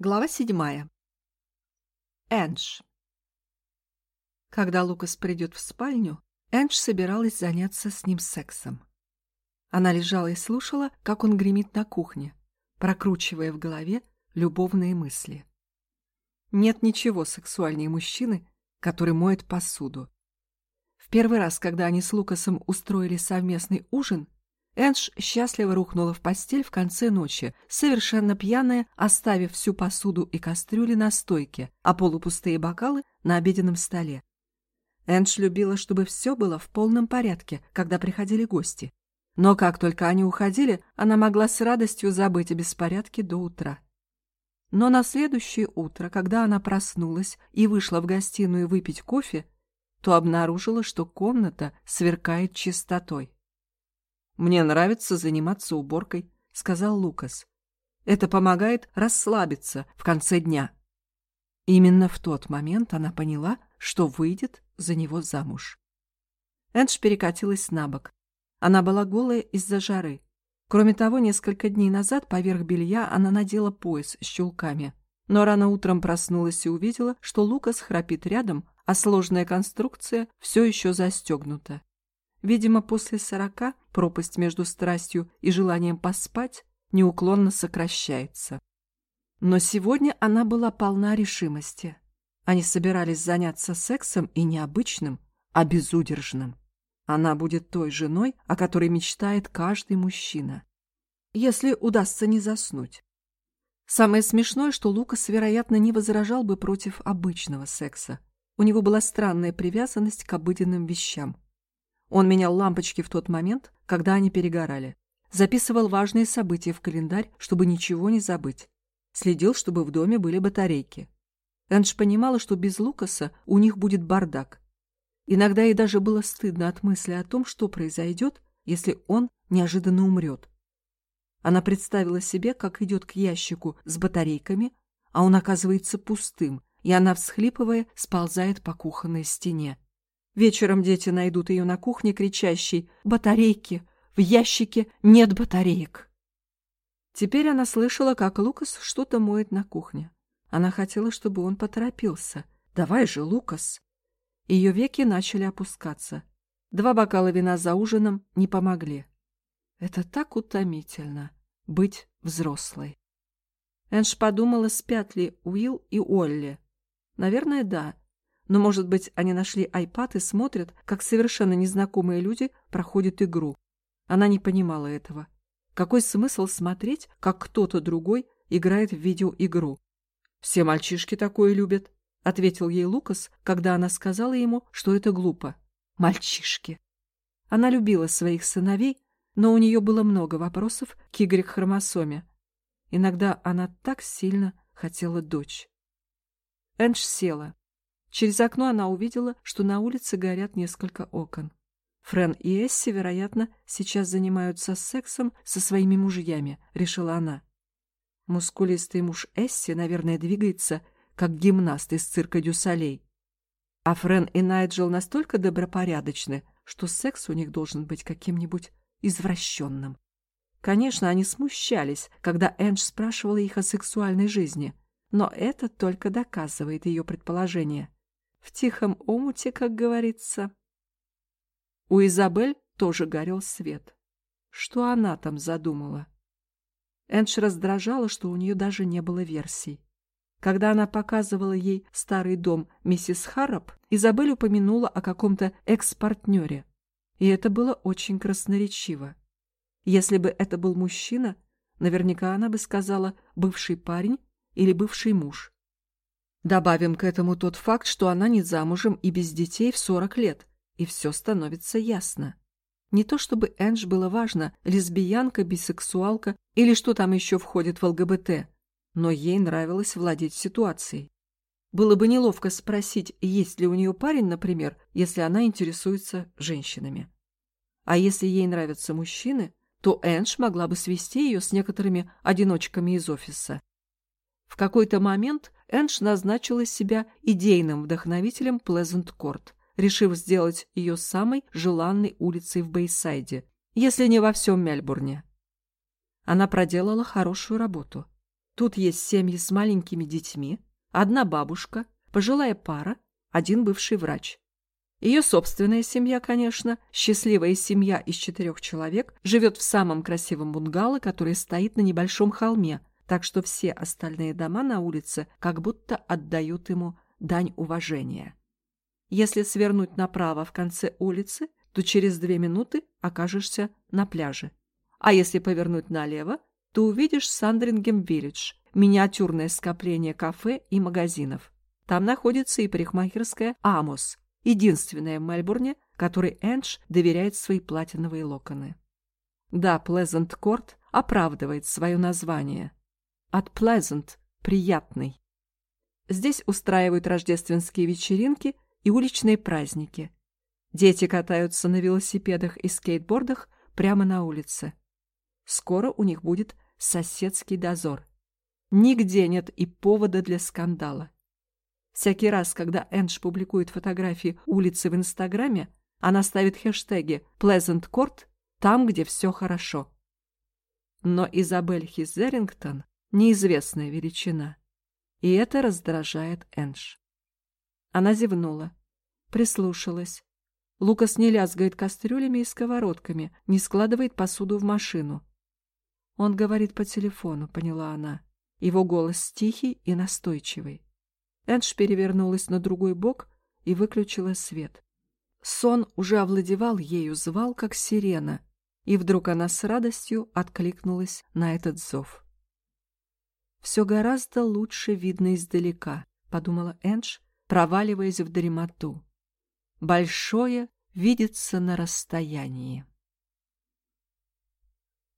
Глава седьмая. Эндж. Когда Лукас придет в спальню, Эндж собиралась заняться с ним сексом. Она лежала и слушала, как он гремит на кухне, прокручивая в голове любовные мысли. Нет ничего сексуальнее мужчины, который моет посуду. В первый раз, когда они с Лукасом устроили совместный ужин, Эндж счастливо рухнула в постель в конце ночи, совершенно пьяная, оставив всю посуду и кастрюли на стойке, а полупустые бокалы на обеденном столе. Эндж любила, чтобы все было в полном порядке, когда приходили гости. Но как только они уходили, она могла с радостью забыть о беспорядке до утра. Но на следующее утро, когда она проснулась и вышла в гостиную выпить кофе, то обнаружила, что комната сверкает чистотой. «Мне нравится заниматься уборкой», — сказал Лукас. «Это помогает расслабиться в конце дня». Именно в тот момент она поняла, что выйдет за него замуж. Эндж перекатилась на бок. Она была голая из-за жары. Кроме того, несколько дней назад поверх белья она надела пояс с чулками. Но рано утром проснулась и увидела, что Лукас храпит рядом, а сложная конструкция все еще застегнута. Видимо, после сорока пропасть между страстью и желанием поспать неуклонно сокращается. Но сегодня она была полна решимости. Они собирались заняться сексом и необычным, а безудержным. Она будет той женой, о которой мечтает каждый мужчина. Если удастся не заснуть. Самое смешное, что Лукас, вероятно, не возражал бы против обычного секса. У него была странная привязанность к обыденным вещам. Он менял лампочки в тот момент, когда они перегорали. Записывал важные события в календарь, чтобы ничего не забыть. Следил, чтобы в доме были батарейки. Эндж понимала, что без Лукаса у них будет бардак. Иногда ей даже было стыдно от мысли о том, что произойдет, если он неожиданно умрет. Она представила себе, как идет к ящику с батарейками, а он оказывается пустым, и она, всхлипывая, сползает по кухонной стене. Вечером дети найдут ее на кухне, кричащей «Батарейки! В ящике нет батареек!» Теперь она слышала, как Лукас что-то моет на кухне. Она хотела, чтобы он поторопился. «Давай же, Лукас!» Ее веки начали опускаться. Два бокала вина за ужином не помогли. Это так утомительно — быть взрослой. Энж подумала, спят ли Уилл и Олли. Наверное, да. Но, может быть, они нашли айпад и смотрят, как совершенно незнакомые люди проходят игру. Она не понимала этого. Какой смысл смотреть, как кто-то другой играет в видеоигру? «Все мальчишки такое любят», — ответил ей Лукас, когда она сказала ему, что это глупо. «Мальчишки». Она любила своих сыновей, но у нее было много вопросов к Y-хромосоме. Иногда она так сильно хотела дочь. Эндж села. Через окно она увидела, что на улице горят несколько окон. Френ и Эсси, вероятно, сейчас занимаются сексом со своими мужьями, решила она. Мускулистый муж Эсси, наверное, двигается, как гимнаст из цирка Дюсалей. А Френ и Найджел настолько добропорядочны, что секс у них должен быть каким-нибудь извращенным. Конечно, они смущались, когда Эндж спрашивала их о сексуальной жизни, но это только доказывает ее предположение в тихом омуте, как говорится. У Изабель тоже горел свет. Что она там задумала? Эндж раздражала, что у нее даже не было версий. Когда она показывала ей старый дом миссис Харроп, Изабель упомянула о каком-то экс-партнере. И это было очень красноречиво. Если бы это был мужчина, наверняка она бы сказала «бывший парень» или «бывший муж». Добавим к этому тот факт, что она не замужем и без детей в 40 лет, и все становится ясно. Не то чтобы Эндж было важно, лесбиянка, бисексуалка или что там еще входит в ЛГБТ, но ей нравилось владеть ситуацией. Было бы неловко спросить, есть ли у нее парень, например, если она интересуется женщинами. А если ей нравятся мужчины, то Эндж могла бы свести ее с некоторыми одиночками из офиса. В какой-то момент Эндж назначила себя идейным вдохновителем Плезент-Корт, решив сделать ее самой желанной улицей в Бейсайде, если не во всем Мельбурне. Она проделала хорошую работу. Тут есть семьи с маленькими детьми, одна бабушка, пожилая пара, один бывший врач. Ее собственная семья, конечно, счастливая семья из четырех человек, живет в самом красивом бунгало, который стоит на небольшом холме, так что все остальные дома на улице как будто отдают ему дань уважения. Если свернуть направо в конце улицы, то через две минуты окажешься на пляже. А если повернуть налево, то увидишь Сандрингем-Виллидж, миниатюрное скопление кафе и магазинов. Там находится и парикмахерская «Амос», единственная в Мельбурне, которой Эндж доверяет свои платиновые локоны. Да, Плезант Корт оправдывает свое название. От Pleasant – приятный. Здесь устраивают рождественские вечеринки и уличные праздники. Дети катаются на велосипедах и скейтбордах прямо на улице. Скоро у них будет соседский дозор. Нигде нет и повода для скандала. Всякий раз, когда Эндж публикует фотографии улицы в Инстаграме, она ставит хэштеги «Pleasant Court» там, где все хорошо. Но Изабель Хизерингтон – неизвестная величина. И это раздражает Эндж. Она зевнула, прислушалась. Лукас не лязгает кастрюлями и сковородками, не складывает посуду в машину. Он говорит по телефону, поняла она. Его голос тихий и настойчивый. Эндж перевернулась на другой бок и выключила свет. Сон уже овладевал ею, звал, как сирена, и вдруг она с радостью откликнулась на этот зов. «Все гораздо лучше видно издалека», — подумала Эндж, проваливаясь в дремоту. «Большое видится на расстоянии».